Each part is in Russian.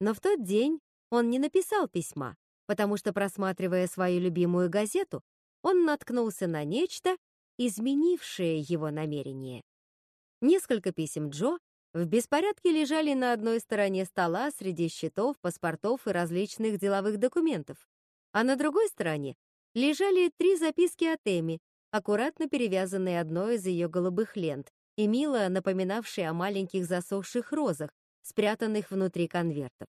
Но в тот день он не написал письма, потому что, просматривая свою любимую газету, он наткнулся на нечто, изменившее его намерение. Несколько писем Джо в беспорядке лежали на одной стороне стола среди счетов, паспортов и различных деловых документов, а на другой стороне лежали три записки от Эми, аккуратно перевязанные одной из ее голубых лент и мило напоминавшие о маленьких засохших розах, спрятанных внутри конвертов.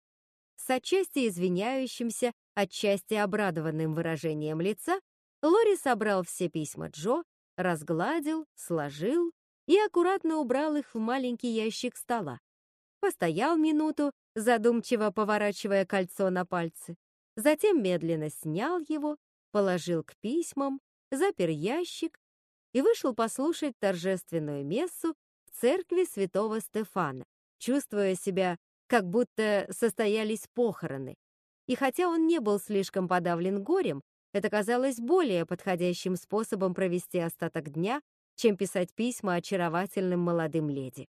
С отчасти извиняющимся, отчасти обрадованным выражением лица, Лори собрал все письма Джо, разгладил, сложил и аккуратно убрал их в маленький ящик стола. Постоял минуту, задумчиво поворачивая кольцо на пальцы. Затем медленно снял его, положил к письмам, запер ящик и вышел послушать торжественную мессу в церкви святого Стефана, чувствуя себя, как будто состоялись похороны. И хотя он не был слишком подавлен горем, это казалось более подходящим способом провести остаток дня, чем писать письма очаровательным молодым леди.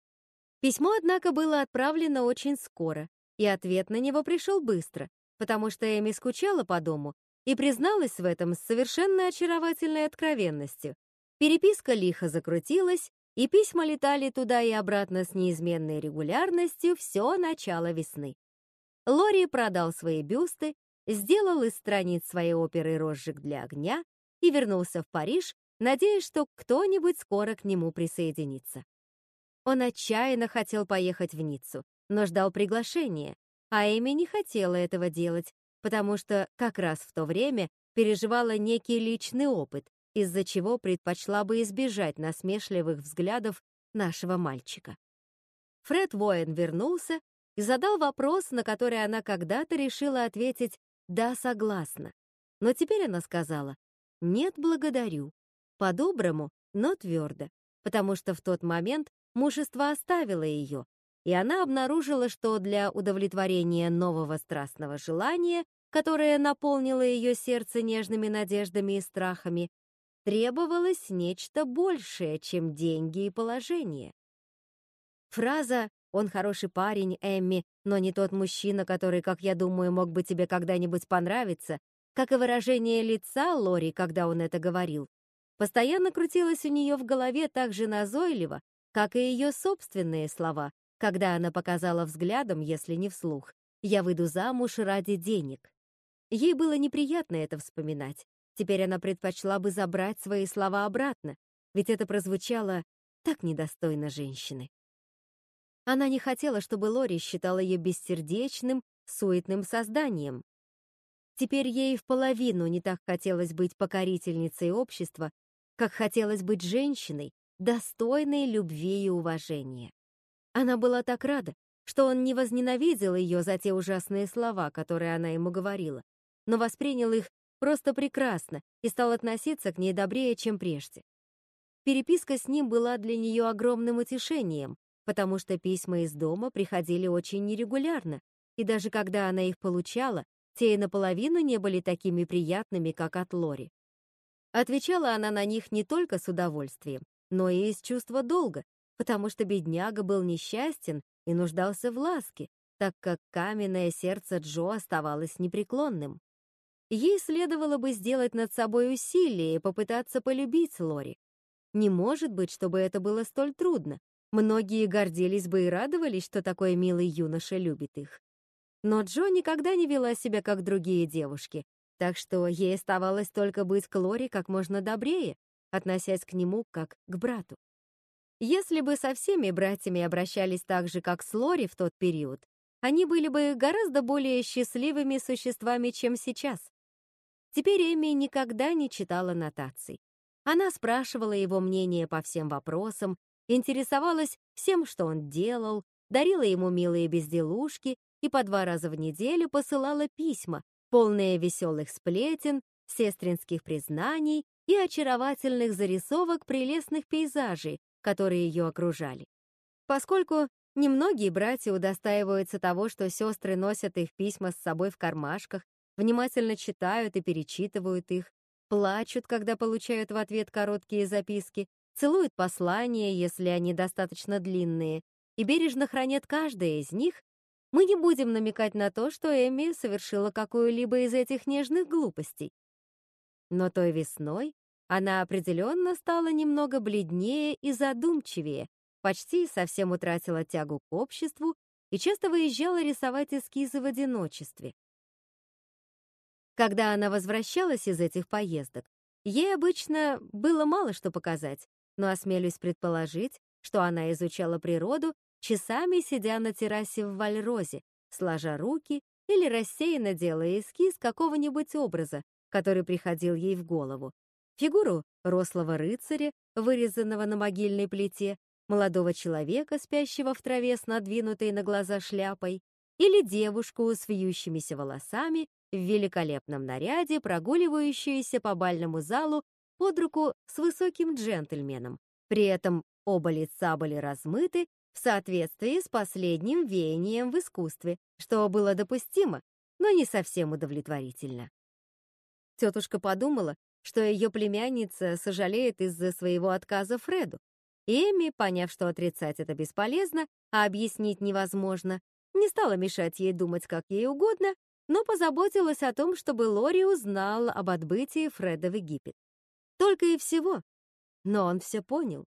Письмо, однако, было отправлено очень скоро, и ответ на него пришел быстро, потому что Эми скучала по дому и призналась в этом с совершенно очаровательной откровенностью. Переписка лихо закрутилась, и письма летали туда и обратно с неизменной регулярностью все начало весны. Лори продал свои бюсты, сделал из страниц своей оперы «Розжиг для огня» и вернулся в Париж, надеясь, что кто-нибудь скоро к нему присоединится. Он отчаянно хотел поехать в Ниццу, но ждал приглашения, а Эми не хотела этого делать, потому что как раз в то время переживала некий личный опыт, из-за чего предпочла бы избежать насмешливых взглядов нашего мальчика. Фред Воин вернулся и задал вопрос, на который она когда-то решила ответить «да, согласна». Но теперь она сказала «нет, благодарю». По-доброму, но твердо, потому что в тот момент мужество оставило ее, и она обнаружила, что для удовлетворения нового страстного желания, которое наполнило ее сердце нежными надеждами и страхами, требовалось нечто большее, чем деньги и положение. Фраза «Он хороший парень, Эмми, но не тот мужчина, который, как я думаю, мог бы тебе когда-нибудь понравиться», как и выражение лица Лори, когда он это говорил, постоянно крутилось у нее в голове так же назойливо, как и ее собственные слова, когда она показала взглядом, если не вслух, «Я выйду замуж ради денег». Ей было неприятно это вспоминать, Теперь она предпочла бы забрать свои слова обратно, ведь это прозвучало так недостойно женщины. Она не хотела, чтобы Лори считала ее бессердечным, суетным созданием. Теперь ей в половину не так хотелось быть покорительницей общества, как хотелось быть женщиной, достойной любви и уважения. Она была так рада, что он не возненавидел ее за те ужасные слова, которые она ему говорила, но воспринял их просто прекрасно и стал относиться к ней добрее, чем прежде. Переписка с ним была для нее огромным утешением, потому что письма из дома приходили очень нерегулярно, и даже когда она их получала, те и наполовину не были такими приятными, как от Лори. Отвечала она на них не только с удовольствием, но и из чувства долга, потому что бедняга был несчастен и нуждался в ласке, так как каменное сердце Джо оставалось непреклонным. Ей следовало бы сделать над собой усилие и попытаться полюбить Лори. Не может быть, чтобы это было столь трудно. Многие гордились бы и радовались, что такой милый юноша любит их. Но Джо никогда не вела себя, как другие девушки, так что ей оставалось только быть к Лори как можно добрее, относясь к нему как к брату. Если бы со всеми братьями обращались так же, как с Лори в тот период, они были бы гораздо более счастливыми существами, чем сейчас. Теперь Эми никогда не читала нотаций. Она спрашивала его мнение по всем вопросам, интересовалась всем, что он делал, дарила ему милые безделушки и по два раза в неделю посылала письма, полные веселых сплетен, сестринских признаний и очаровательных зарисовок прелестных пейзажей, которые ее окружали. Поскольку немногие братья удостаиваются того, что сестры носят их письма с собой в кармашках внимательно читают и перечитывают их, плачут, когда получают в ответ короткие записки, целуют послания, если они достаточно длинные, и бережно хранят каждое из них, Мы не будем намекать на то, что Эми совершила какую-либо из этих нежных глупостей. Но той весной она определенно стала немного бледнее и задумчивее, почти совсем утратила тягу к обществу и часто выезжала рисовать эскизы в одиночестве. Когда она возвращалась из этих поездок, ей обычно было мало что показать, но осмелюсь предположить, что она изучала природу часами сидя на террасе в Вальрозе, сложа руки или рассеянно делая эскиз какого-нибудь образа, который приходил ей в голову. Фигуру рослого рыцаря, вырезанного на могильной плите, молодого человека, спящего в траве с надвинутой на глаза шляпой, или девушку с вьющимися волосами в великолепном наряде, прогуливающуюся по бальному залу под руку с высоким джентльменом. При этом оба лица были размыты в соответствии с последним веянием в искусстве, что было допустимо, но не совсем удовлетворительно. Тетушка подумала, что ее племянница сожалеет из-за своего отказа Фреду. Эми, поняв, что отрицать это бесполезно, а объяснить невозможно, не стала мешать ей думать как ей угодно, но позаботилась о том, чтобы Лори узнал об отбытии Фреда в Египет. Только и всего. Но он все понял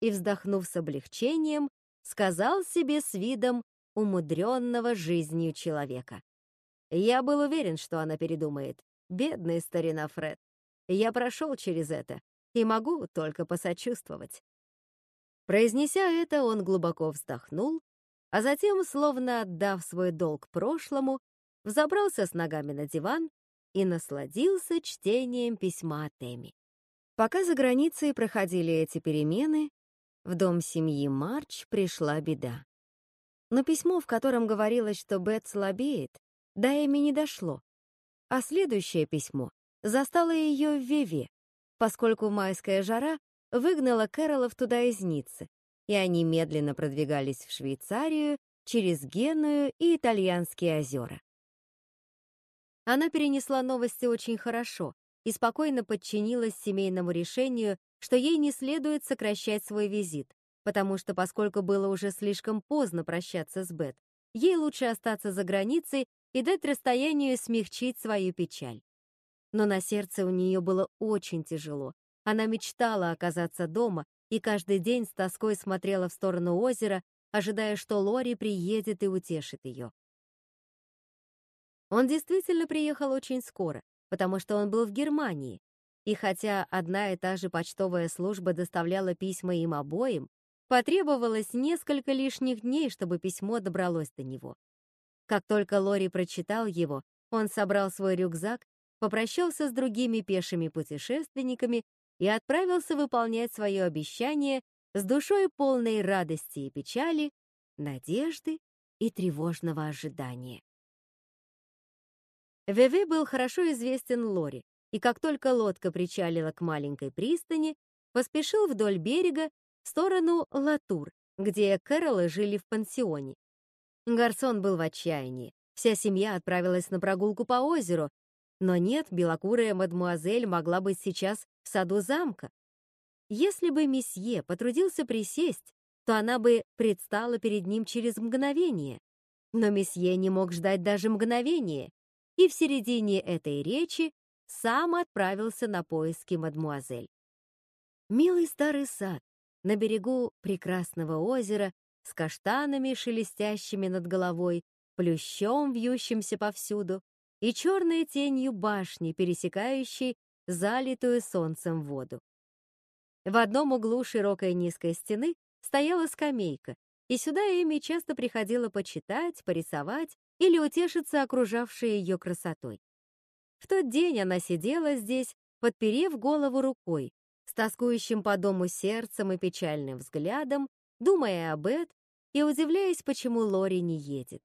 и, вздохнув с облегчением, сказал себе с видом умудренного жизнью человека. Я был уверен, что она передумает. Бедный старина Фред. Я прошел через это и могу только посочувствовать. Произнеся это, он глубоко вздохнул, а затем, словно отдав свой долг прошлому, взобрался с ногами на диван и насладился чтением письма от Эми. Пока за границей проходили эти перемены, в дом семьи Марч пришла беда. Но письмо, в котором говорилось, что Бет слабеет, до Эми не дошло. А следующее письмо застало ее в Веве, поскольку майская жара выгнала Кэролов туда из Ниццы, и они медленно продвигались в Швейцарию через Геную и Итальянские озера. Она перенесла новости очень хорошо и спокойно подчинилась семейному решению что ей не следует сокращать свой визит, потому что, поскольку было уже слишком поздно прощаться с Бет, ей лучше остаться за границей и дать расстоянию смягчить свою печаль. Но на сердце у нее было очень тяжело. Она мечтала оказаться дома и каждый день с тоской смотрела в сторону озера, ожидая, что Лори приедет и утешит ее. Он действительно приехал очень скоро, потому что он был в Германии, и хотя одна и та же почтовая служба доставляла письма им обоим, потребовалось несколько лишних дней, чтобы письмо добралось до него. Как только Лори прочитал его, он собрал свой рюкзак, попрощался с другими пешими путешественниками и отправился выполнять свое обещание с душой полной радости и печали, надежды и тревожного ожидания. Веве был хорошо известен Лори, и как только лодка причалила к маленькой пристани, поспешил вдоль берега в сторону Латур, где Кэролы жили в пансионе. Гарсон был в отчаянии. Вся семья отправилась на прогулку по озеру, но нет, белокурая мадмуазель могла быть сейчас в саду замка. Если бы месье потрудился присесть, то она бы предстала перед ним через мгновение. Но месье не мог ждать даже мгновения, и в середине этой речи сам отправился на поиски мадмуазель. Милый старый сад на берегу прекрасного озера с каштанами, шелестящими над головой, плющом, вьющимся повсюду, и черной тенью башни, пересекающей залитую солнцем воду. В одном углу широкой низкой стены стояла скамейка, и сюда Эми часто приходила почитать, порисовать или утешиться окружавшей ее красотой. В тот день она сидела здесь, подперев голову рукой, с тоскующим по дому сердцем и печальным взглядом, думая об Эд и удивляясь, почему Лори не едет.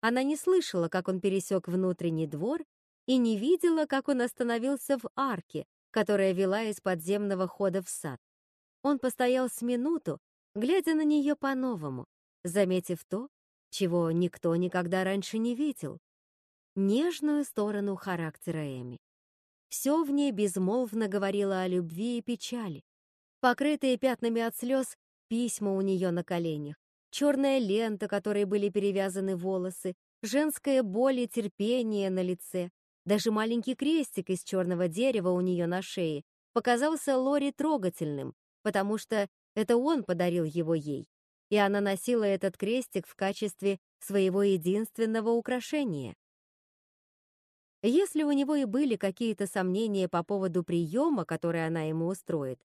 Она не слышала, как он пересек внутренний двор, и не видела, как он остановился в арке, которая вела из подземного хода в сад. Он постоял с минуту, глядя на нее по-новому, заметив то, чего никто никогда раньше не видел нежную сторону характера Эми. Все в ней безмолвно говорило о любви и печали. Покрытые пятнами от слез, письма у нее на коленях, черная лента, которой были перевязаны волосы, женская боль и терпение на лице, даже маленький крестик из черного дерева у нее на шее показался Лори трогательным, потому что это он подарил его ей, и она носила этот крестик в качестве своего единственного украшения. Если у него и были какие-то сомнения по поводу приема, который она ему устроит,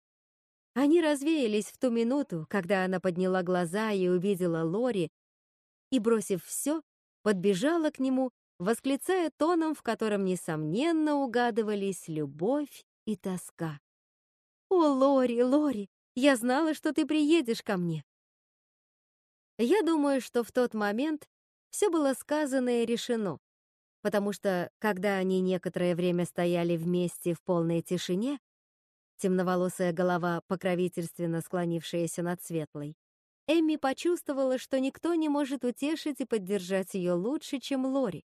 они развеялись в ту минуту, когда она подняла глаза и увидела Лори, и, бросив все, подбежала к нему, восклицая тоном, в котором, несомненно, угадывались любовь и тоска. «О, Лори, Лори, я знала, что ты приедешь ко мне!» Я думаю, что в тот момент все было сказано и решено, потому что, когда они некоторое время стояли вместе в полной тишине, темноволосая голова, покровительственно склонившаяся над светлой, Эмми почувствовала, что никто не может утешить и поддержать ее лучше, чем Лори.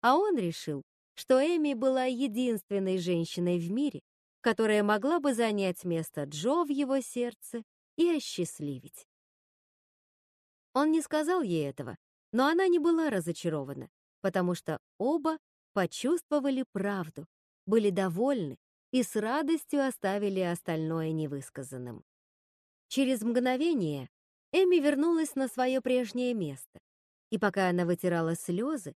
А он решил, что Эми была единственной женщиной в мире, которая могла бы занять место Джо в его сердце и осчастливить. Он не сказал ей этого, но она не была разочарована, потому что оба почувствовали правду, были довольны и с радостью оставили остальное невысказанным. Через мгновение Эми вернулась на свое прежнее место, и пока она вытирала слезы,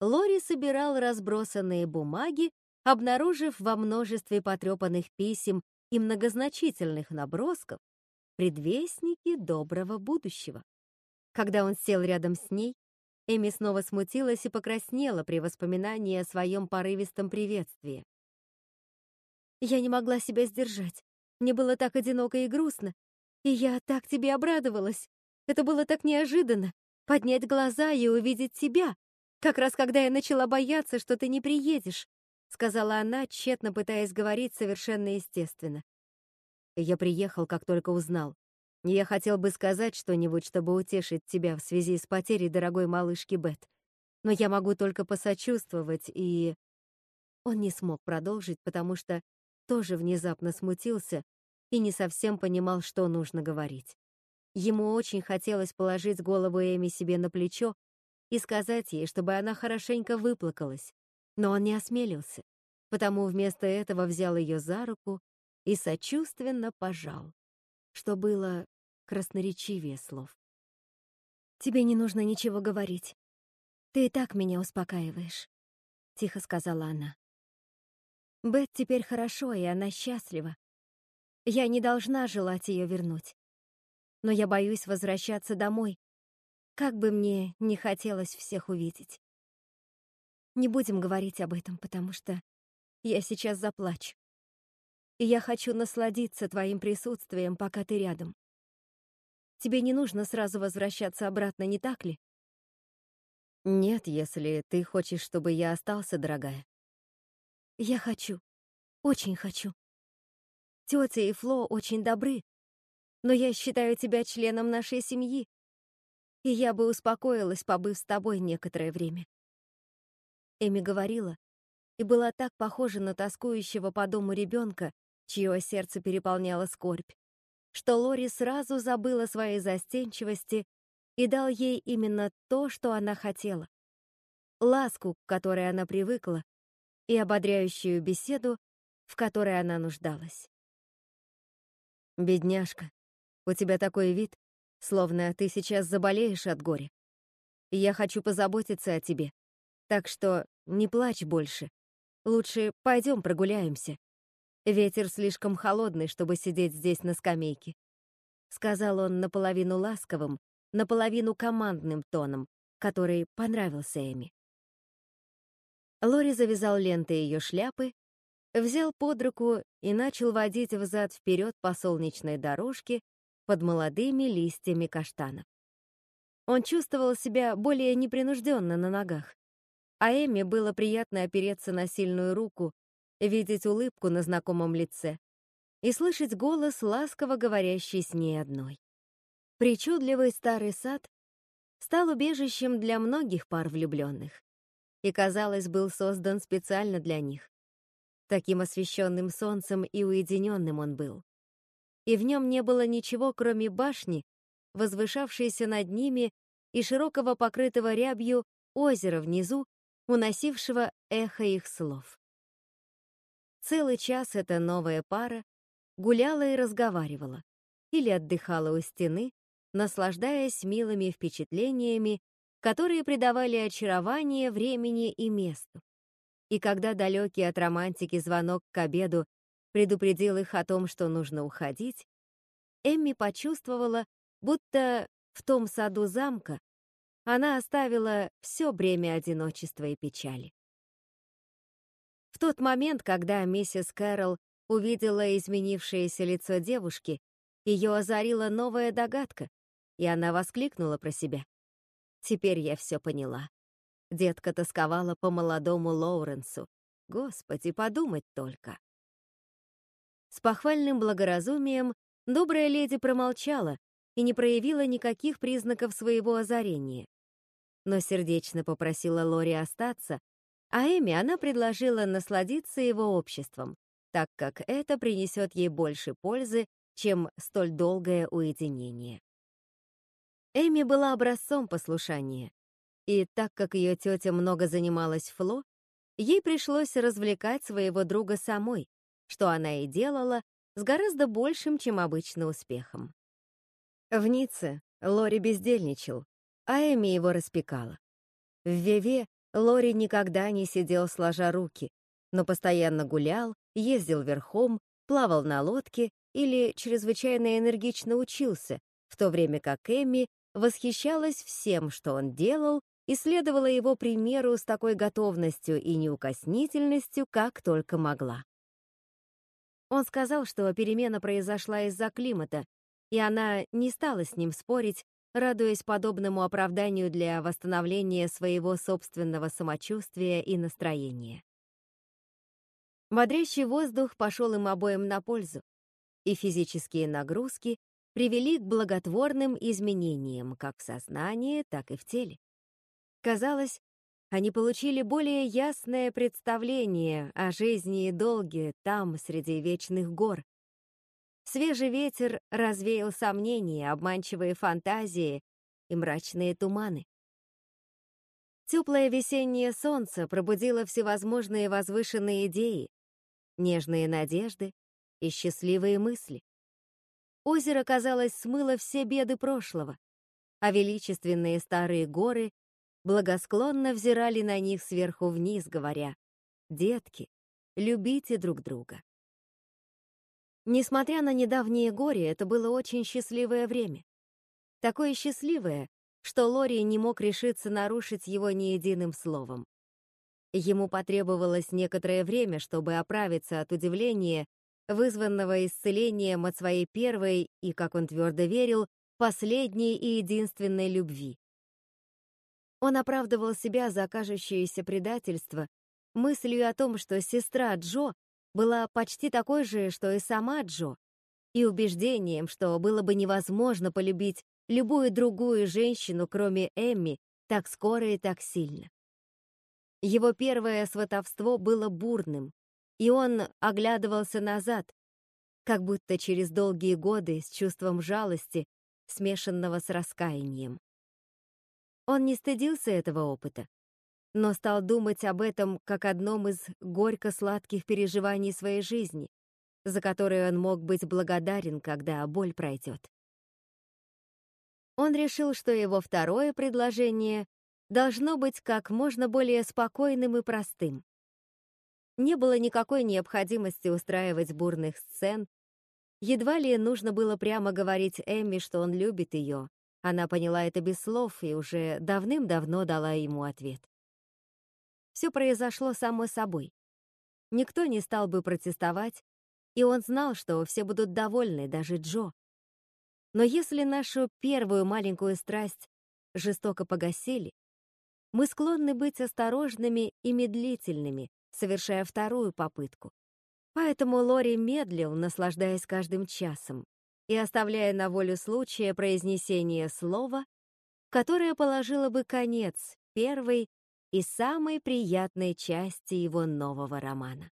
Лори собирал разбросанные бумаги, обнаружив во множестве потрепанных писем и многозначительных набросков предвестники доброго будущего. Когда он сел рядом с ней, Эми снова смутилась и покраснела при воспоминании о своем порывистом приветствии. «Я не могла себя сдержать. Мне было так одиноко и грустно. И я так тебе обрадовалась. Это было так неожиданно. Поднять глаза и увидеть тебя. Как раз когда я начала бояться, что ты не приедешь», сказала она, тщетно пытаясь говорить совершенно естественно. «Я приехал, как только узнал. Я хотел бы сказать что-нибудь, чтобы утешить тебя в связи с потерей дорогой малышки Бет. Но я могу только посочувствовать и...» Он не смог продолжить, потому что тоже внезапно смутился и не совсем понимал, что нужно говорить. Ему очень хотелось положить голову Эми себе на плечо и сказать ей, чтобы она хорошенько выплакалась, но он не осмелился, потому вместо этого взял ее за руку и сочувственно пожал что было красноречивее слов. «Тебе не нужно ничего говорить. Ты и так меня успокаиваешь», — тихо сказала она. «Бет теперь хорошо, и она счастлива. Я не должна желать ее вернуть. Но я боюсь возвращаться домой, как бы мне не хотелось всех увидеть. Не будем говорить об этом, потому что я сейчас заплачу и я хочу насладиться твоим присутствием, пока ты рядом. Тебе не нужно сразу возвращаться обратно, не так ли? Нет, если ты хочешь, чтобы я остался, дорогая. Я хочу. Очень хочу. Тетя и Фло очень добры, но я считаю тебя членом нашей семьи, и я бы успокоилась, побыв с тобой некоторое время. Эми говорила, и была так похожа на тоскующего по дому ребенка, чье сердце переполняла скорбь, что Лори сразу забыла своей застенчивости и дал ей именно то, что она хотела. Ласку, к которой она привыкла, и ободряющую беседу, в которой она нуждалась. «Бедняжка, у тебя такой вид, словно ты сейчас заболеешь от горя. Я хочу позаботиться о тебе, так что не плачь больше. Лучше пойдем прогуляемся. Ветер слишком холодный, чтобы сидеть здесь на скамейке. Сказал он наполовину ласковым, наполовину командным тоном, который понравился Эми. Лори завязал ленты ее шляпы, взял под руку и начал водить взад-вперед по солнечной дорожке под молодыми листьями каштанов. Он чувствовал себя более непринужденно на ногах, а Эми было приятно опереться на сильную руку, видеть улыбку на знакомом лице и слышать голос, ласково говорящий с ней одной. Причудливый старый сад стал убежищем для многих пар влюбленных и, казалось, был создан специально для них. Таким освещенным солнцем и уединенным он был. И в нем не было ничего, кроме башни, возвышавшейся над ними, и широкого покрытого рябью озера внизу, уносившего эхо их слов. Целый час эта новая пара гуляла и разговаривала, или отдыхала у стены, наслаждаясь милыми впечатлениями, которые придавали очарование времени и месту. И когда далекий от романтики звонок к обеду предупредил их о том, что нужно уходить, Эмми почувствовала, будто в том саду замка она оставила все бремя одиночества и печали. В тот момент, когда миссис Кэрролл увидела изменившееся лицо девушки, ее озарила новая догадка, и она воскликнула про себя. «Теперь я все поняла». Детка тосковала по молодому Лоуренсу. Господи, подумать только. С похвальным благоразумием добрая леди промолчала и не проявила никаких признаков своего озарения. Но сердечно попросила Лори остаться, а Эми она предложила насладиться его обществом, так как это принесет ей больше пользы, чем столь долгое уединение. Эми была образцом послушания, и так как ее тетя много занималась Фло, ей пришлось развлекать своего друга самой, что она и делала с гораздо большим, чем обычно, успехом. В Ницце Лори бездельничал, а Эми его распекала. В Веве Лори никогда не сидел сложа руки, но постоянно гулял, ездил верхом, плавал на лодке или чрезвычайно энергично учился, в то время как Эми восхищалась всем, что он делал, и следовала его примеру с такой готовностью и неукоснительностью, как только могла. Он сказал, что перемена произошла из-за климата, и она не стала с ним спорить, радуясь подобному оправданию для восстановления своего собственного самочувствия и настроения. Бодрящий воздух пошел им обоим на пользу, и физические нагрузки привели к благотворным изменениям как в сознании, так и в теле. Казалось, они получили более ясное представление о жизни и долге там, среди вечных гор. Свежий ветер развеял сомнения, обманчивые фантазии и мрачные туманы. Теплое весеннее солнце пробудило всевозможные возвышенные идеи, нежные надежды и счастливые мысли. Озеро, казалось, смыло все беды прошлого, а величественные старые горы благосклонно взирали на них сверху вниз, говоря, «Детки, любите друг друга». Несмотря на недавнее горе, это было очень счастливое время. Такое счастливое, что Лори не мог решиться нарушить его ни единым словом. Ему потребовалось некоторое время, чтобы оправиться от удивления, вызванного исцелением от своей первой и, как он твердо верил, последней и единственной любви. Он оправдывал себя за кажущееся предательство мыслью о том, что сестра Джо была почти такой же, что и сама Джо, и убеждением, что было бы невозможно полюбить любую другую женщину, кроме Эмми, так скоро и так сильно. Его первое сватовство было бурным, и он оглядывался назад, как будто через долгие годы с чувством жалости, смешанного с раскаянием. Он не стыдился этого опыта, но стал думать об этом как одном из горько-сладких переживаний своей жизни, за которые он мог быть благодарен, когда боль пройдет. Он решил, что его второе предложение должно быть как можно более спокойным и простым. Не было никакой необходимости устраивать бурных сцен, едва ли нужно было прямо говорить Эмми, что он любит ее, она поняла это без слов и уже давным-давно дала ему ответ. Все произошло само собой. Никто не стал бы протестовать, и он знал, что все будут довольны, даже Джо. Но если нашу первую маленькую страсть жестоко погасили, мы склонны быть осторожными и медлительными, совершая вторую попытку. Поэтому Лори медлил, наслаждаясь каждым часом, и оставляя на волю случая произнесение слова, которое положило бы конец первой и самой приятной части его нового романа.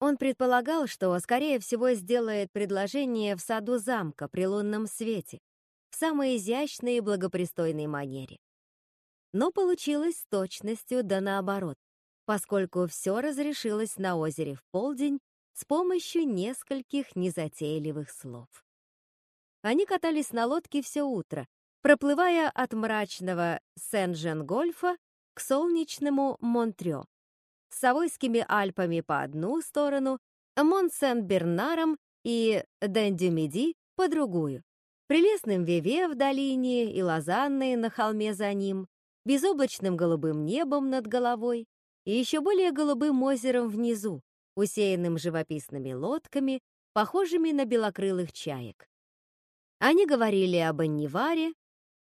Он предполагал, что, скорее всего, сделает предложение в саду замка при лунном свете, в самой изящной и благопристойной манере. Но получилось с точностью да наоборот, поскольку все разрешилось на озере в полдень с помощью нескольких незатейливых слов. Они катались на лодке все утро, проплывая от мрачного Сен-Жен-Гольфа к солнечному Монтрё, с Савойскими Альпами по одну сторону, Мон-Сен-Бернаром и Ден-Дюмиди по другую, прелестным Виве в долине и Лозанной на холме за ним, безоблачным голубым небом над головой и еще более голубым озером внизу, усеянным живописными лодками, похожими на белокрылых чаек. Они говорили об Анниваре,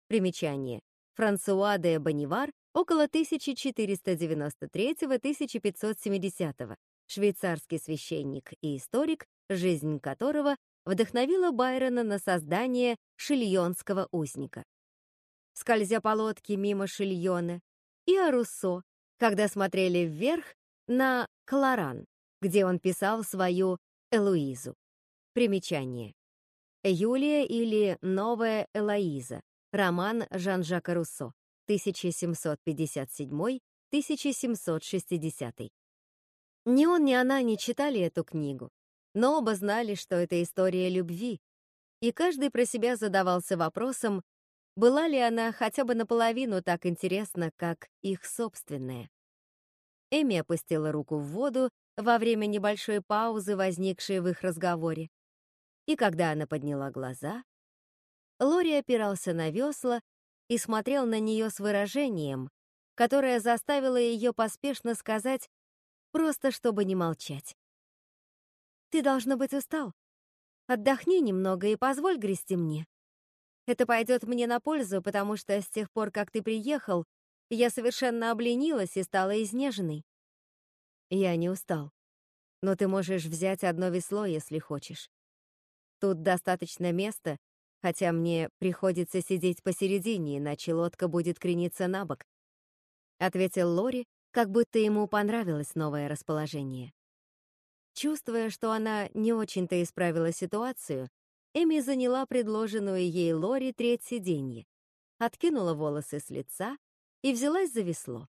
примечание, Франсуа де Боннивар около 1493-1570, швейцарский священник и историк, жизнь которого вдохновила Байрона на создание шильонского узника. Скользя по лодке мимо Шильона, и о Руссо, когда смотрели вверх на Кларан, где он писал свою Элуизу. Примечание. Юлия или Новая Элоиза. Роман Жан-Жака Руссо. 1757-1760. Ни он, ни она не читали эту книгу, но оба знали, что это история любви, и каждый про себя задавался вопросом, была ли она хотя бы наполовину так интересна, как их собственная. Эми опустила руку в воду во время небольшой паузы, возникшей в их разговоре. И когда она подняла глаза, Лори опирался на весла и смотрел на нее с выражением, которое заставило ее поспешно сказать, просто чтобы не молчать. «Ты, должно быть, устал. Отдохни немного и позволь грести мне. Это пойдет мне на пользу, потому что с тех пор, как ты приехал, я совершенно обленилась и стала изнеженной. Я не устал. Но ты можешь взять одно весло, если хочешь. Тут достаточно места, хотя мне приходится сидеть посередине, иначе лодка будет крениться на бок. Ответил Лори, как будто ему понравилось новое расположение. Чувствуя, что она не очень-то исправила ситуацию, Эми заняла предложенную ей Лори треть сиденье, откинула волосы с лица и взялась за весло.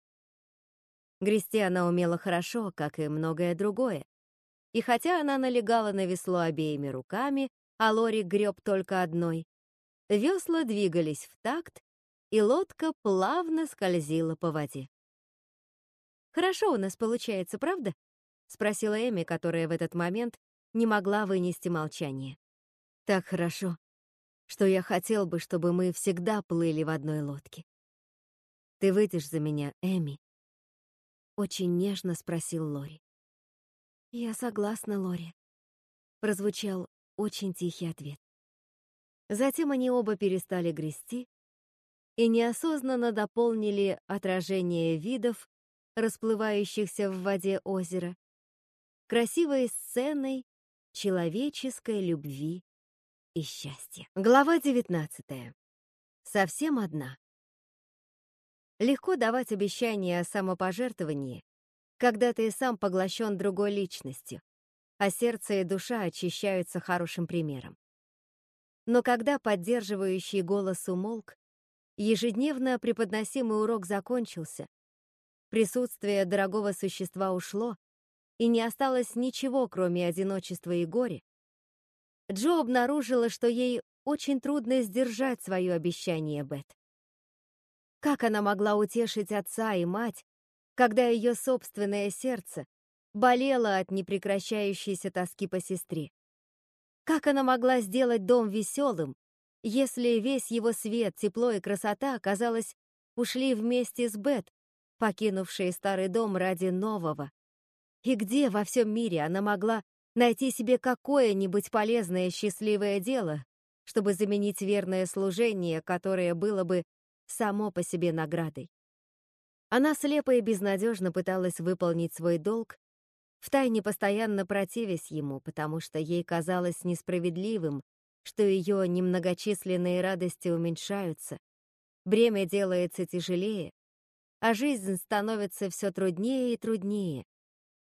Грести она умела хорошо, как и многое другое. И хотя она налегала на весло обеими руками, а Лори греб только одной. Весла двигались в такт, и лодка плавно скользила по воде. «Хорошо у нас получается, правда?» — спросила Эми, которая в этот момент не могла вынести молчание. «Так хорошо, что я хотел бы, чтобы мы всегда плыли в одной лодке. Ты выйдешь за меня, Эми?» Очень нежно спросил Лори. «Я согласна, Лори», — прозвучал очень тихий ответ. Затем они оба перестали грести и неосознанно дополнили отражение видов, расплывающихся в воде озера, красивой сценой человеческой любви и счастья. Глава 19. Совсем одна. Легко давать обещания о самопожертвовании, когда ты сам поглощен другой личностью, а сердце и душа очищаются хорошим примером. Но когда поддерживающий голос умолк, ежедневно преподносимый урок закончился, присутствие дорогого существа ушло, и не осталось ничего, кроме одиночества и горя, Джо обнаружила, что ей очень трудно сдержать свое обещание Бет. Как она могла утешить отца и мать, когда ее собственное сердце болела от непрекращающейся тоски по сестре. Как она могла сделать дом веселым, если весь его свет, тепло и красота, казалось, ушли вместе с Бет, покинувшей старый дом ради нового? И где во всем мире она могла найти себе какое-нибудь полезное счастливое дело, чтобы заменить верное служение, которое было бы само по себе наградой? Она слепо и безнадежно пыталась выполнить свой долг, втайне постоянно противясь ему, потому что ей казалось несправедливым, что ее немногочисленные радости уменьшаются, бремя делается тяжелее, а жизнь становится все труднее и труднее,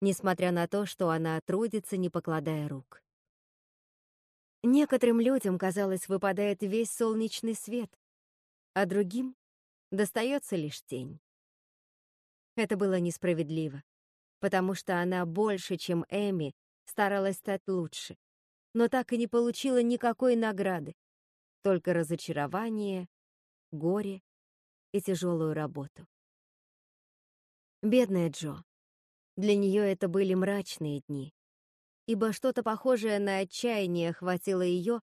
несмотря на то, что она трудится, не покладая рук. Некоторым людям, казалось, выпадает весь солнечный свет, а другим достается лишь тень. Это было несправедливо, потому что она больше, чем Эми, старалась стать лучше, но так и не получила никакой награды, только разочарование, горе и тяжелую работу. Бедная Джо. Для нее это были мрачные дни, ибо что-то похожее на отчаяние охватило ее,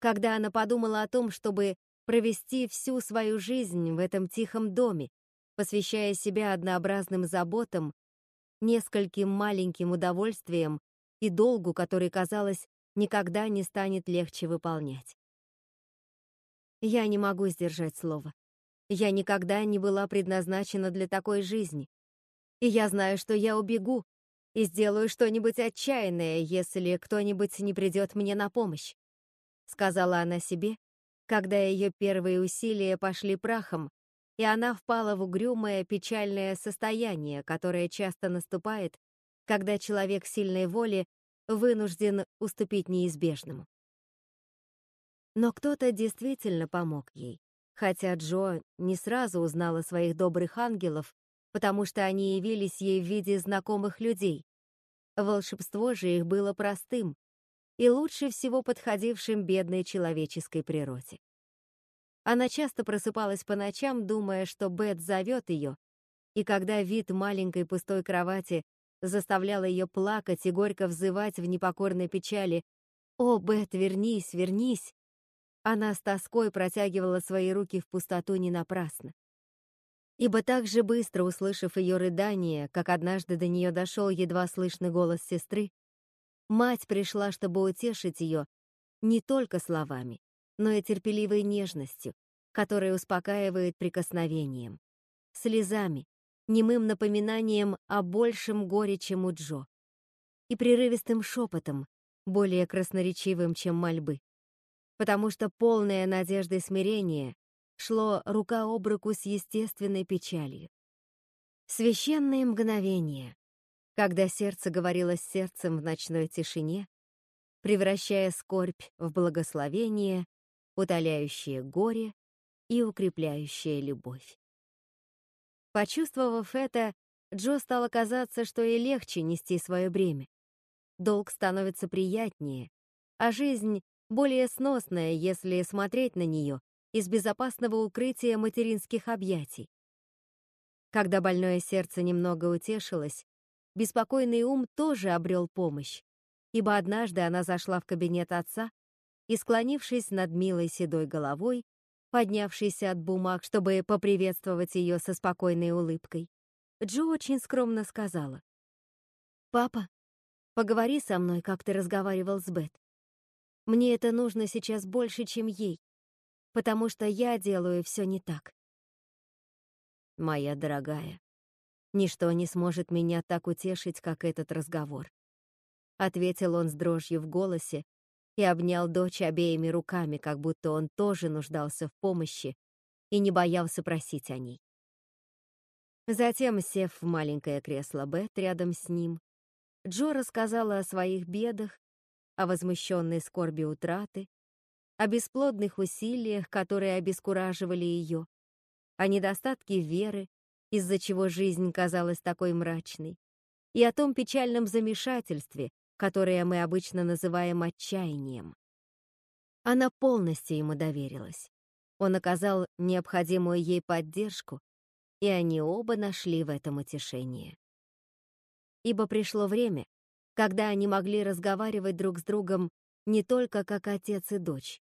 когда она подумала о том, чтобы провести всю свою жизнь в этом тихом доме, посвящая себя однообразным заботам, нескольким маленьким удовольствиям и долгу, который, казалось, никогда не станет легче выполнять. Я не могу сдержать слово. Я никогда не была предназначена для такой жизни. И я знаю, что я убегу и сделаю что-нибудь отчаянное, если кто-нибудь не придет мне на помощь. Сказала она себе, когда ее первые усилия пошли прахом, и она впала в угрюмое, печальное состояние, которое часто наступает, когда человек сильной воли вынужден уступить неизбежному. Но кто-то действительно помог ей, хотя Джо не сразу узнала своих добрых ангелов, потому что они явились ей в виде знакомых людей. Волшебство же их было простым и лучше всего подходившим бедной человеческой природе. Она часто просыпалась по ночам, думая, что Бет зовет ее, и когда вид маленькой пустой кровати заставлял ее плакать и горько взывать в непокорной печали «О, Бет, вернись, вернись!», она с тоской протягивала свои руки в пустоту не напрасно. Ибо так же быстро, услышав ее рыдание, как однажды до нее дошел едва слышный голос сестры, мать пришла, чтобы утешить ее не только словами, но и терпеливой нежностью, которая успокаивает прикосновением, слезами, немым напоминанием о большем горе, чем у Джо, и прерывистым шепотом, более красноречивым, чем мольбы потому что полное надежды смирение шло рука об руку с естественной печалью. Священные мгновения, когда сердце говорило с сердцем в ночной тишине, превращая скорбь в благословение, утоляющее горе и укрепляющее любовь. Почувствовав это, Джо стало казаться, что и легче нести свое бремя. Долг становится приятнее, а жизнь более сносная, если смотреть на нее из безопасного укрытия материнских объятий. Когда больное сердце немного утешилось, беспокойный ум тоже обрел помощь, ибо однажды она зашла в кабинет отца и, склонившись над милой седой головой, поднявшейся от бумаг, чтобы поприветствовать ее со спокойной улыбкой, Джо очень скромно сказала. «Папа, поговори со мной, как ты разговаривал с Бет. Мне это нужно сейчас больше, чем ей, потому что я делаю все не так. Моя дорогая, ничто не сможет меня так утешить, как этот разговор. Ответил он с дрожью в голосе и обнял дочь обеими руками, как будто он тоже нуждался в помощи и не боялся просить о ней. Затем, сев в маленькое кресло Бет рядом с ним, Джо рассказала о своих бедах о возмущенной скорби утраты, о бесплодных усилиях, которые обескураживали ее, о недостатке веры, из-за чего жизнь казалась такой мрачной, и о том печальном замешательстве, которое мы обычно называем отчаянием. Она полностью ему доверилась. Он оказал необходимую ей поддержку, и они оба нашли в этом утешение. Ибо пришло время, когда они могли разговаривать друг с другом не только как отец и дочь,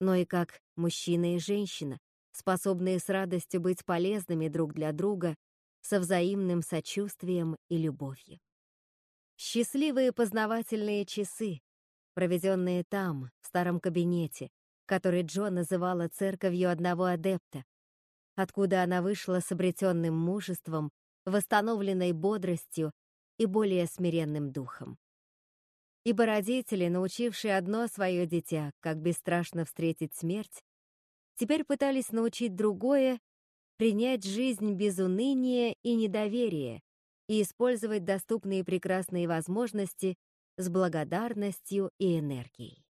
но и как мужчина и женщина, способные с радостью быть полезными друг для друга, со взаимным сочувствием и любовью. Счастливые познавательные часы, проведенные там, в старом кабинете, который Джо называла церковью одного адепта, откуда она вышла с обретенным мужеством, восстановленной бодростью и более смиренным духом. Ибо родители, научившие одно свое дитя, как бесстрашно встретить смерть, теперь пытались научить другое принять жизнь без уныния и недоверия и использовать доступные прекрасные возможности с благодарностью и энергией.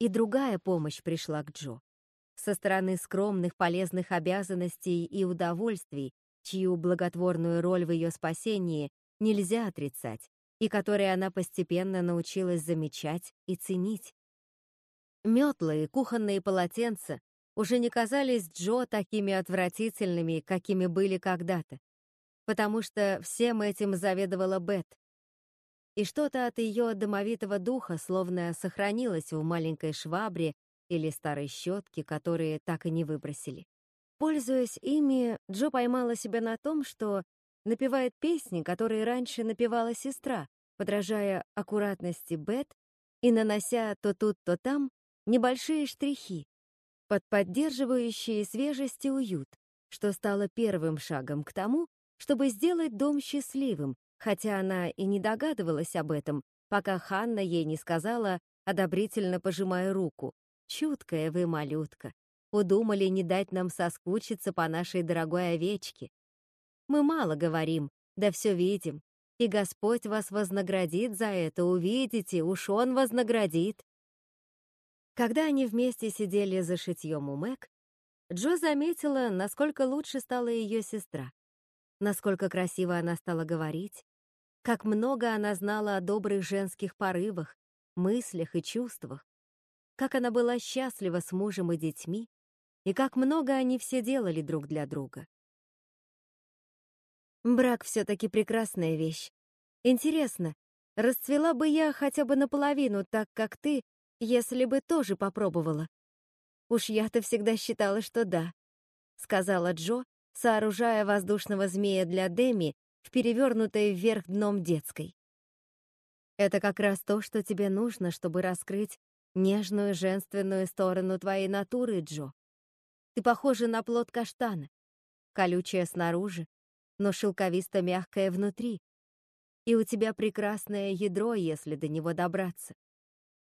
И другая помощь пришла к Джо. Со стороны скромных полезных обязанностей и удовольствий, чью благотворную роль в ее спасении нельзя отрицать, и которые она постепенно научилась замечать и ценить. Метлы и кухонные полотенца уже не казались Джо такими отвратительными, какими были когда-то, потому что всем этим заведовала Бет. И что-то от ее домовитого духа словно сохранилось в маленькой швабре или старой щетке, которые так и не выбросили. Пользуясь ими, Джо поймала себя на том, что напевает песни, которые раньше напевала сестра, подражая аккуратности Бет и нанося то тут, то там небольшие штрихи, под поддерживающие свежесть и уют, что стало первым шагом к тому, чтобы сделать дом счастливым, хотя она и не догадывалась об этом, пока Ханна ей не сказала, одобрительно пожимая руку. «Чуткая вы, малютка, удумали не дать нам соскучиться по нашей дорогой овечке. Мы мало говорим, да все видим, и Господь вас вознаградит за это, увидите, уж Он вознаградит». Когда они вместе сидели за шитьем у Мэг, Джо заметила, насколько лучше стала ее сестра, насколько красиво она стала говорить, как много она знала о добрых женских порывах, мыслях и чувствах, как она была счастлива с мужем и детьми, и как много они все делали друг для друга. Брак все-таки прекрасная вещь. Интересно, расцвела бы я хотя бы наполовину так, как ты, если бы тоже попробовала. Уж я-то всегда считала, что да, сказала Джо, сооружая воздушного змея для Деми в перевернутой вверх дном детской. Это как раз то, что тебе нужно, чтобы раскрыть нежную женственную сторону твоей натуры, Джо. Ты похожа на плод каштана, колючая снаружи, но шелковисто-мягкая внутри. И у тебя прекрасное ядро, если до него добраться.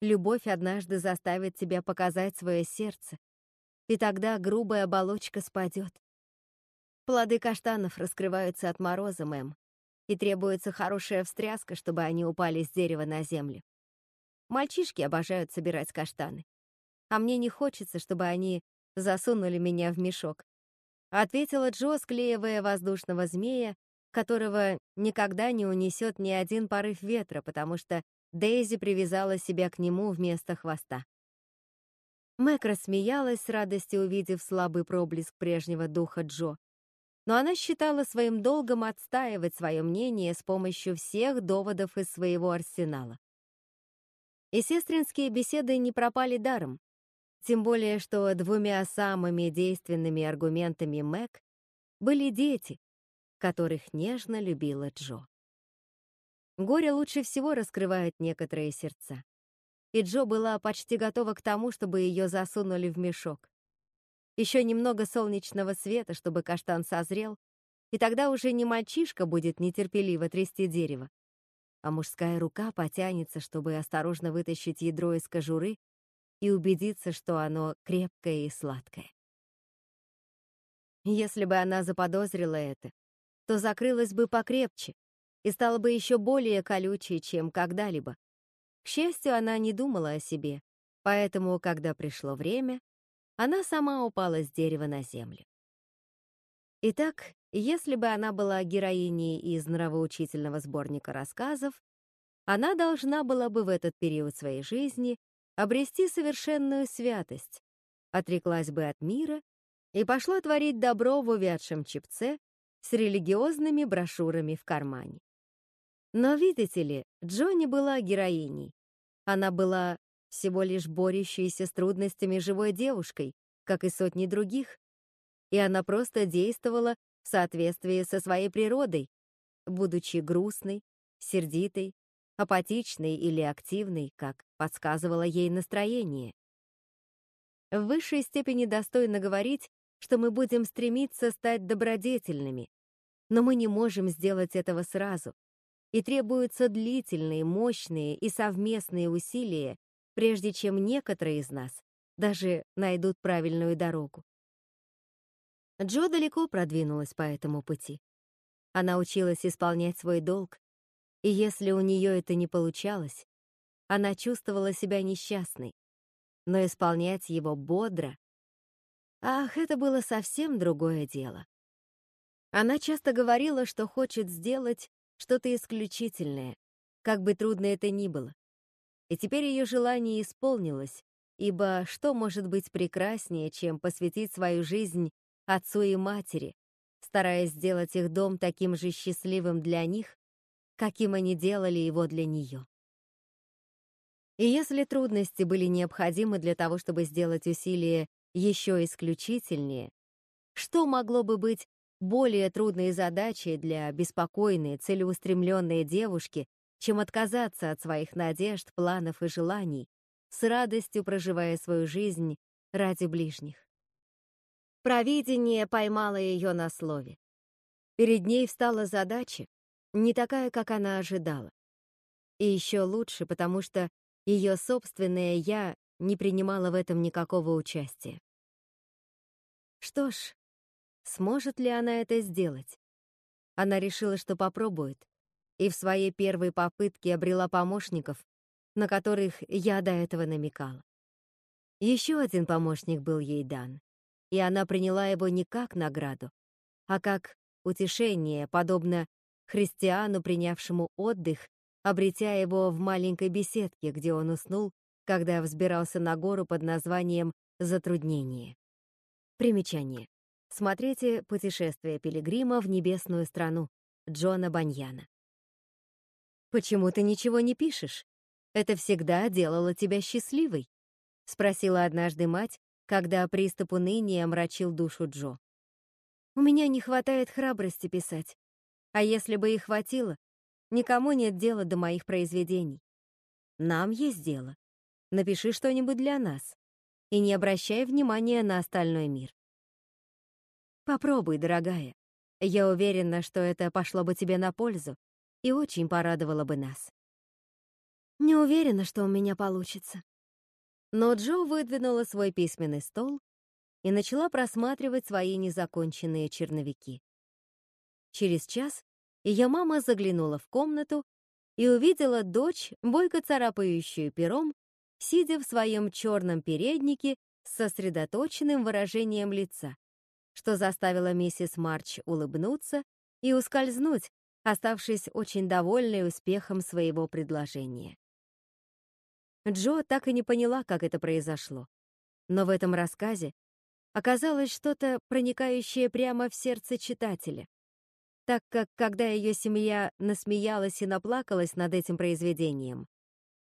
Любовь однажды заставит тебя показать свое сердце, и тогда грубая оболочка спадет. Плоды каштанов раскрываются от мороза, мэм, и требуется хорошая встряска, чтобы они упали с дерева на землю. Мальчишки обожают собирать каштаны, а мне не хочется, чтобы они засунули меня в мешок. Ответила Джо, склеивая воздушного змея, которого никогда не унесет ни один порыв ветра, потому что Дейзи привязала себя к нему вместо хвоста. Мэг рассмеялась с радостью, увидев слабый проблеск прежнего духа Джо. Но она считала своим долгом отстаивать свое мнение с помощью всех доводов из своего арсенала. И сестринские беседы не пропали даром. Тем более, что двумя самыми действенными аргументами Мэг были дети, которых нежно любила Джо. Горе лучше всего раскрывает некоторые сердца. И Джо была почти готова к тому, чтобы ее засунули в мешок. Еще немного солнечного света, чтобы каштан созрел, и тогда уже не мальчишка будет нетерпеливо трясти дерево, а мужская рука потянется, чтобы осторожно вытащить ядро из кожуры и убедиться, что оно крепкое и сладкое. Если бы она заподозрила это, то закрылась бы покрепче, и стала бы еще более колючей, чем когда-либо. К счастью, она не думала о себе, поэтому, когда пришло время, она сама упала с дерева на землю. Итак, если бы она была героиней из нравоучительного сборника рассказов, она должна была бы в этот период своей жизни обрести совершенную святость, отреклась бы от мира и пошла творить добро в увядшем чепце с религиозными брошюрами в кармане. Но, видите ли, Джонни была героиней. Она была всего лишь борющейся с трудностями живой девушкой, как и сотни других. И она просто действовала в соответствии со своей природой, будучи грустной, сердитой, апатичной или активной, как подсказывало ей настроение. В высшей степени достойно говорить, что мы будем стремиться стать добродетельными, но мы не можем сделать этого сразу, и требуются длительные, мощные и совместные усилия, прежде чем некоторые из нас даже найдут правильную дорогу. Джо далеко продвинулась по этому пути. Она училась исполнять свой долг, и если у нее это не получалось, она чувствовала себя несчастной. но исполнять его бодро. Ах, это было совсем другое дело. Она часто говорила, что хочет сделать что-то исключительное, как бы трудно это ни было. И теперь ее желание исполнилось, ибо что может быть прекраснее, чем посвятить свою жизнь отцу и матери, стараясь сделать их дом таким же счастливым для них, каким они делали его для нее. И если трудности были необходимы для того, чтобы сделать усилие еще исключительнее, что могло бы быть более трудной задачей для беспокойной, целеустремленной девушки, чем отказаться от своих надежд, планов и желаний, с радостью проживая свою жизнь ради ближних. Провидение поймало ее на слове. Перед ней встала задача, не такая, как она ожидала. И еще лучше, потому что ее собственное «я» не принимало в этом никакого участия. Что ж, сможет ли она это сделать? Она решила, что попробует, и в своей первой попытке обрела помощников, на которых я до этого намекала. Еще один помощник был ей дан, и она приняла его не как награду, а как утешение, подобно христиану, принявшему отдых, обретя его в маленькой беседке, где он уснул, когда взбирался на гору под названием «Затруднение». Примечание. Смотрите «Путешествие пилигрима в небесную страну» Джона Баньяна. «Почему ты ничего не пишешь? Это всегда делало тебя счастливой», — спросила однажды мать, когда приступ уныния омрачил душу Джо. «У меня не хватает храбрости писать. А если бы и хватило, никому нет дела до моих произведений. Нам есть дело. Напиши что-нибудь для нас. И не обращай внимания на остальной мир. Попробуй, дорогая. Я уверена, что это пошло бы тебе на пользу и очень порадовало бы нас. Не уверена, что у меня получится. Но Джо выдвинула свой письменный стол и начала просматривать свои незаконченные черновики. Через час ее мама заглянула в комнату и увидела дочь, бойко царапающую пером, сидя в своем черном переднике с сосредоточенным выражением лица, что заставило миссис Марч улыбнуться и ускользнуть, оставшись очень довольной успехом своего предложения. Джо так и не поняла, как это произошло. Но в этом рассказе оказалось что-то, проникающее прямо в сердце читателя, так как, когда ее семья насмеялась и наплакалась над этим произведением,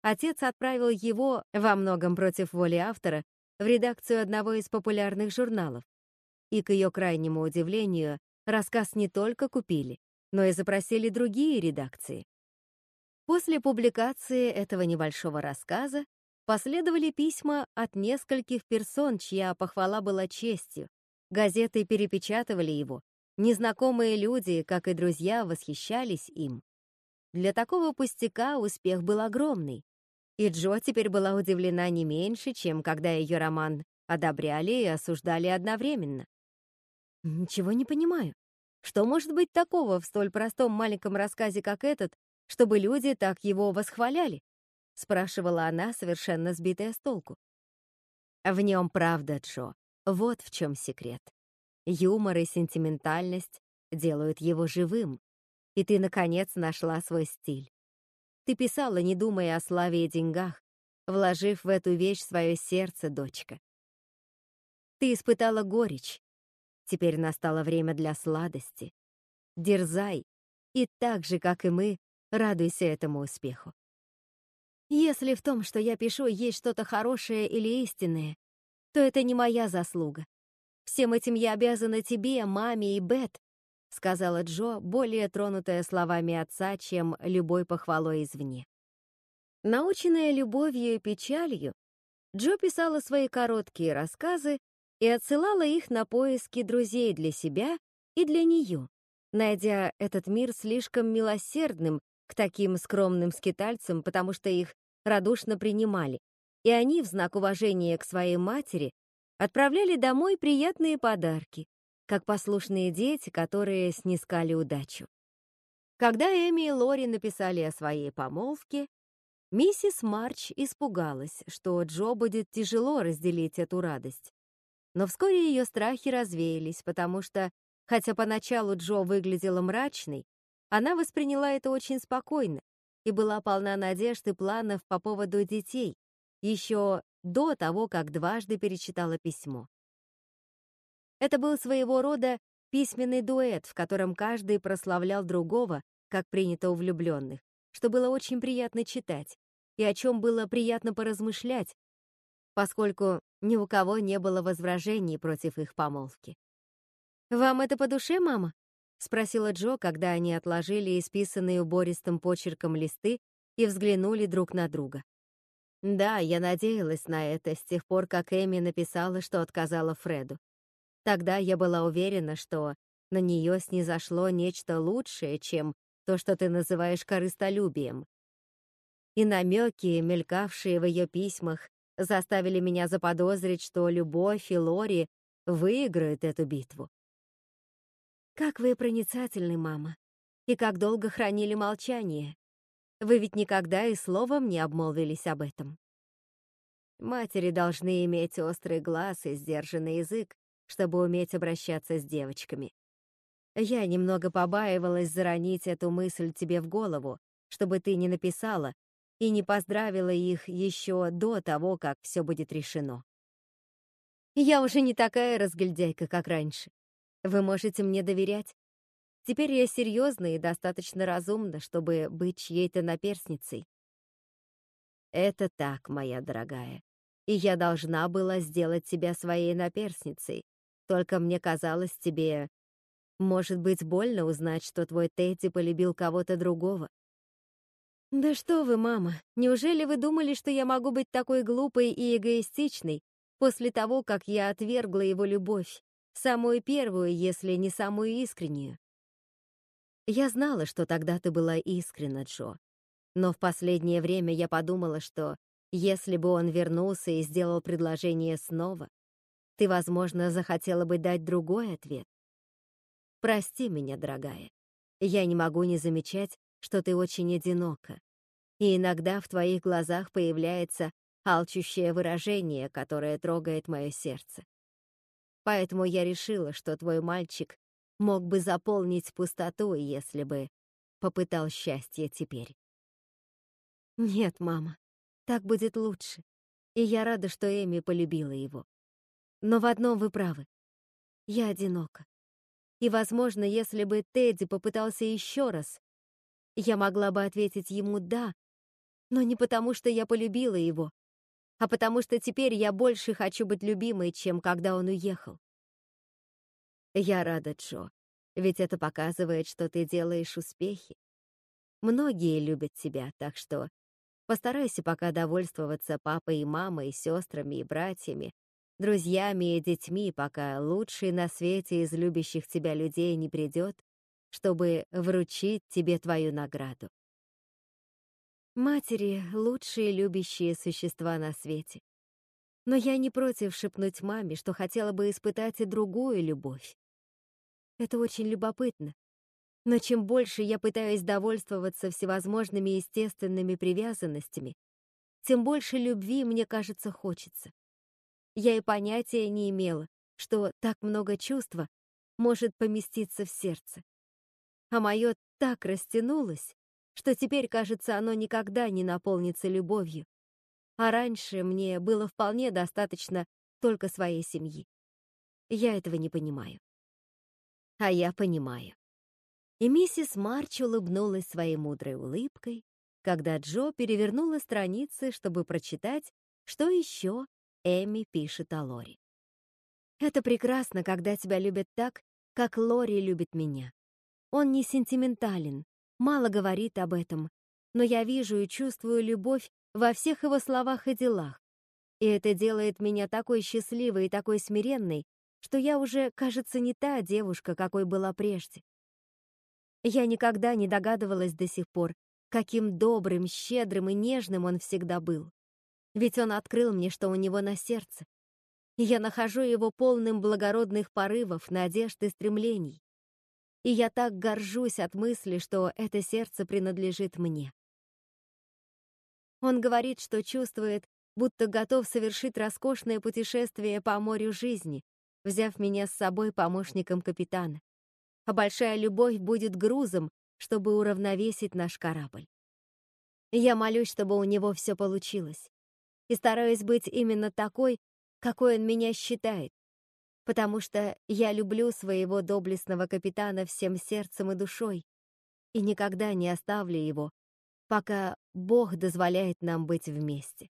отец отправил его, во многом против воли автора, в редакцию одного из популярных журналов. И, к ее крайнему удивлению, рассказ не только купили, но и запросили другие редакции. После публикации этого небольшого рассказа последовали письма от нескольких персон, чья похвала была честью. Газеты перепечатывали его. Незнакомые люди, как и друзья, восхищались им. Для такого пустяка успех был огромный. И Джо теперь была удивлена не меньше, чем когда ее роман одобряли и осуждали одновременно. «Ничего не понимаю. Что может быть такого в столь простом маленьком рассказе, как этот, чтобы люди так его восхваляли?» — спрашивала она, совершенно сбитая с толку. В нем правда, Джо. Вот в чем секрет. Юмор и сентиментальность делают его живым, и ты, наконец, нашла свой стиль. Ты писала, не думая о славе и деньгах, вложив в эту вещь свое сердце, дочка. Ты испытала горечь. Теперь настало время для сладости. Дерзай, и так же, как и мы, Радуйся этому успеху. Если в том, что я пишу, есть что-то хорошее или истинное, то это не моя заслуга. Всем этим я обязана тебе, маме и Бет, сказала Джо, более тронутая словами отца, чем любой похвалой извне. Наученная любовью и печалью, Джо писала свои короткие рассказы и отсылала их на поиски друзей для себя и для нее, найдя этот мир слишком милосердным к таким скромным скитальцам, потому что их радушно принимали, и они в знак уважения к своей матери отправляли домой приятные подарки, как послушные дети, которые снискали удачу. Когда Эми и Лори написали о своей помолвке, Миссис Марч испугалась, что Джо будет тяжело разделить эту радость. Но вскоре ее страхи развеялись, потому что, хотя поначалу Джо выглядела мрачной, она восприняла это очень спокойно и была полна надежд и планов по поводу детей, еще до того, как дважды перечитала письмо. Это был своего рода письменный дуэт, в котором каждый прославлял другого, как принято у влюбленных, что было очень приятно читать, и о чем было приятно поразмышлять, поскольку ни у кого не было возражений против их помолвки. «Вам это по душе, мама?» — спросила Джо, когда они отложили исписанные убористым почерком листы и взглянули друг на друга. Да, я надеялась на это с тех пор, как Эми написала, что отказала Фреду. Тогда я была уверена, что на нее снизошло нечто лучшее, чем то, что ты называешь корыстолюбием, и намеки, мелькавшие в ее письмах, заставили меня заподозрить, что Любовь и Лори выиграют эту битву. Как вы проницательны, мама, и как долго хранили молчание. Вы ведь никогда и словом не обмолвились об этом. Матери должны иметь острый глаз и сдержанный язык, чтобы уметь обращаться с девочками. Я немного побаивалась заронить эту мысль тебе в голову, чтобы ты не написала, и не поздравила их еще до того, как все будет решено. Я уже не такая разгильдяйка, как раньше. Вы можете мне доверять. Теперь я серьезна и достаточно разумна, чтобы быть чьей-то наперсницей. Это так, моя дорогая. И я должна была сделать тебя своей наперсницей. Только мне казалось тебе, может быть, больно узнать, что твой Тедди полюбил кого-то другого. «Да что вы, мама, неужели вы думали, что я могу быть такой глупой и эгоистичной после того, как я отвергла его любовь, самую первую, если не самую искреннюю?» Я знала, что тогда ты была искренна, Джо. Но в последнее время я подумала, что если бы он вернулся и сделал предложение снова, ты, возможно, захотела бы дать другой ответ. Прости меня, дорогая. Я не могу не замечать, что ты очень одинока, и иногда в твоих глазах появляется алчущее выражение, которое трогает мое сердце. Поэтому я решила, что твой мальчик мог бы заполнить пустоту, если бы попытал счастье теперь. Нет, мама, так будет лучше. И я рада, что Эми полюбила его. Но в одном вы правы. Я одинока. И, возможно, если бы Тедди попытался еще раз, я могла бы ответить ему «да», но не потому, что я полюбила его, а потому что теперь я больше хочу быть любимой, чем когда он уехал. Я рада, Джо, ведь это показывает, что ты делаешь успехи. Многие любят тебя, так что постарайся пока довольствоваться папой и мамой, сестрами и братьями, друзьями и детьми, пока лучший на свете из любящих тебя людей не придет чтобы вручить тебе твою награду. Матери — лучшие любящие существа на свете. Но я не против шепнуть маме, что хотела бы испытать и другую любовь. Это очень любопытно. Но чем больше я пытаюсь довольствоваться всевозможными естественными привязанностями, тем больше любви, мне кажется, хочется. Я и понятия не имела, что так много чувства может поместиться в сердце а мое так растянулось, что теперь, кажется, оно никогда не наполнится любовью. А раньше мне было вполне достаточно только своей семьи. Я этого не понимаю. А я понимаю. И миссис Марч улыбнулась своей мудрой улыбкой, когда Джо перевернула страницы, чтобы прочитать, что еще Эми пишет о Лори. «Это прекрасно, когда тебя любят так, как Лори любит меня. Он не сентиментален, мало говорит об этом, но я вижу и чувствую любовь во всех его словах и делах. И это делает меня такой счастливой и такой смиренной, что я уже, кажется, не та девушка, какой была прежде. Я никогда не догадывалась до сих пор, каким добрым, щедрым и нежным он всегда был. Ведь он открыл мне, что у него на сердце. Я нахожу его полным благородных порывов, надежд и стремлений и я так горжусь от мысли, что это сердце принадлежит мне. Он говорит, что чувствует, будто готов совершить роскошное путешествие по морю жизни, взяв меня с собой помощником капитана. А большая любовь будет грузом, чтобы уравновесить наш корабль. Я молюсь, чтобы у него все получилось. И стараюсь быть именно такой, какой он меня считает, потому что я люблю своего доблестного капитана всем сердцем и душой и никогда не оставлю его, пока Бог дозволяет нам быть вместе.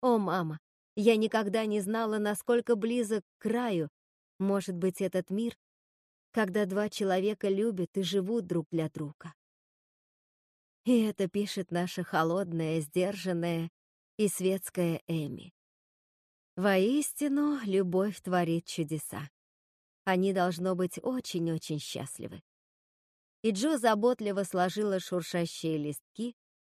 О, мама, я никогда не знала, насколько близок к краю может быть этот мир, когда два человека любят и живут друг для друга. И это пишет наша холодная, сдержанная и светская Эми. Воистину, любовь творит чудеса. Они должно быть очень-очень счастливы. И Джо заботливо сложила шуршащие листки,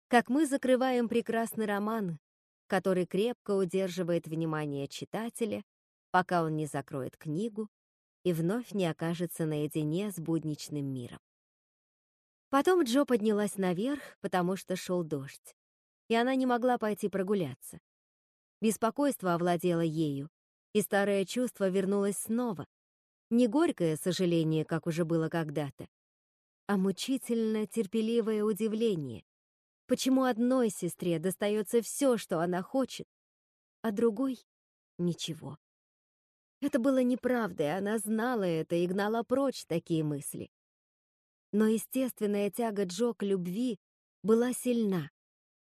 как мы закрываем прекрасный роман, который крепко удерживает внимание читателя, пока он не закроет книгу и вновь не окажется наедине с будничным миром. Потом Джо поднялась наверх, потому что шел дождь, и она не могла пойти прогуляться. Беспокойство овладело ею, и старое чувство вернулось снова. Не горькое сожаление, как уже было когда-то, а мучительно терпеливое удивление. Почему одной сестре достается все, что она хочет, а другой — ничего. Это было неправдой, она знала это и гнала прочь такие мысли. Но естественная тяга Джо к любви была сильна,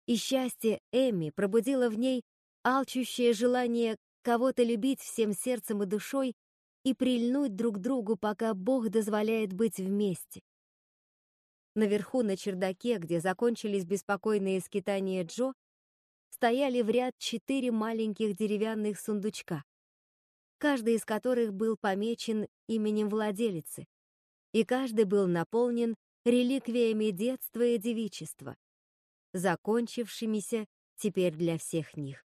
и счастье Эми пробудило в ней алчущее желание кого-то любить всем сердцем и душой и прильнуть друг к другу, пока Бог дозволяет быть вместе. Наверху на чердаке, где закончились беспокойные скитания Джо, стояли в ряд четыре маленьких деревянных сундучка, каждый из которых был помечен именем владелицы, и каждый был наполнен реликвиями детства и девичества, закончившимися теперь для всех них.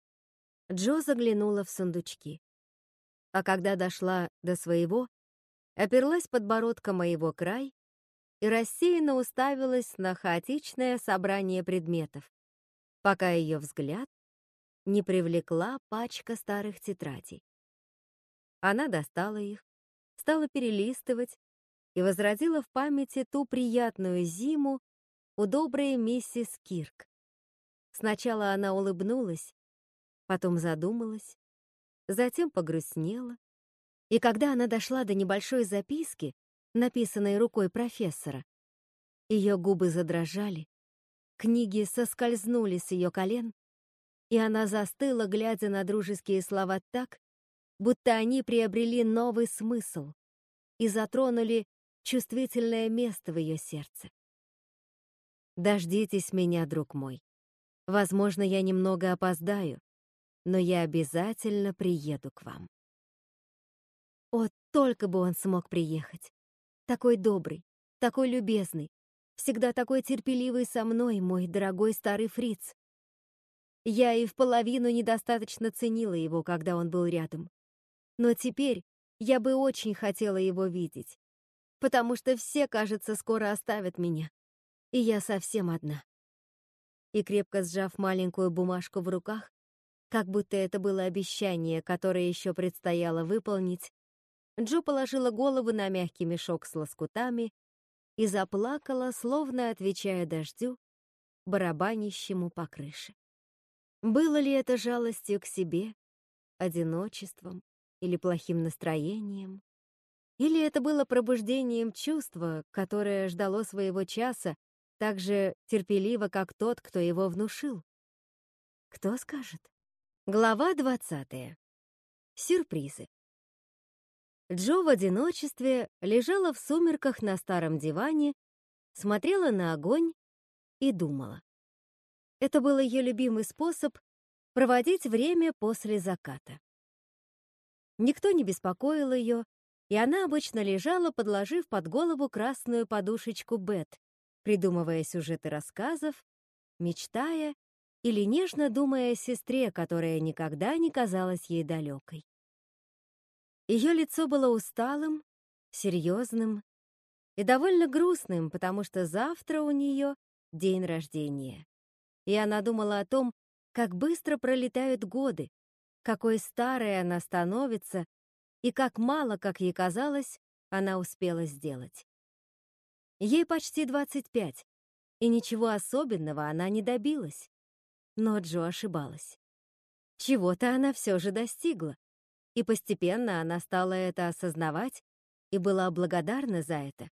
Джо заглянула в сундучки. А когда дошла до своего, оперлась подбородком моего край и рассеянно уставилась на хаотичное собрание предметов, пока ее взгляд не привлекла пачка старых тетрадей. Она достала их, стала перелистывать и возродила в памяти ту приятную зиму у доброй миссис Кирк. Сначала она улыбнулась, потом задумалась, затем погрустнела, и когда она дошла до небольшой записки, написанной рукой профессора. Ее губы задрожали, книги соскользнули с ее колен, и она застыла, глядя на дружеские слова так, будто они приобрели новый смысл и затронули чувствительное место в ее сердце. «Дождитесь меня, друг мой. Возможно, я немного опоздаю, но я обязательно приеду к вам». О, только бы он смог приехать. Такой добрый, такой любезный, всегда такой терпеливый со мной, мой дорогой старый фриц. Я и в половину недостаточно ценила его, когда он был рядом. Но теперь я бы очень хотела его видеть, потому что все, кажется, скоро оставят меня, и я совсем одна. И крепко сжав маленькую бумажку в руках, как будто это было обещание, которое еще предстояло выполнить, Джо положила голову на мягкий мешок с лоскутами и заплакала, словно отвечая дождю, барабанящему по крыше. Было ли это жалостью к себе, одиночеством или плохим настроением? Или это было пробуждением чувства, которое ждало своего часа так же терпеливо, как тот, кто его внушил? Кто скажет? Глава 20. Сюрпризы. Джо в одиночестве лежала в сумерках на старом диване, смотрела на огонь и думала. Это был ее любимый способ проводить время после заката. Никто не беспокоил ее, и она обычно лежала, подложив под голову красную подушечку Бет, придумывая сюжеты рассказов, мечтая или нежно думая о сестре, которая никогда не казалась ей далекой. Ее лицо было усталым, серьезным и довольно грустным, потому что завтра у нее день рождения. и она думала о том, как быстро пролетают годы, какой старой она становится и как мало, как ей казалось, она успела сделать. Ей почти 25, и ничего особенного она не добилась. Но Джо ошибалась. Чего-то она все же достигла, и постепенно она стала это осознавать и была благодарна за это.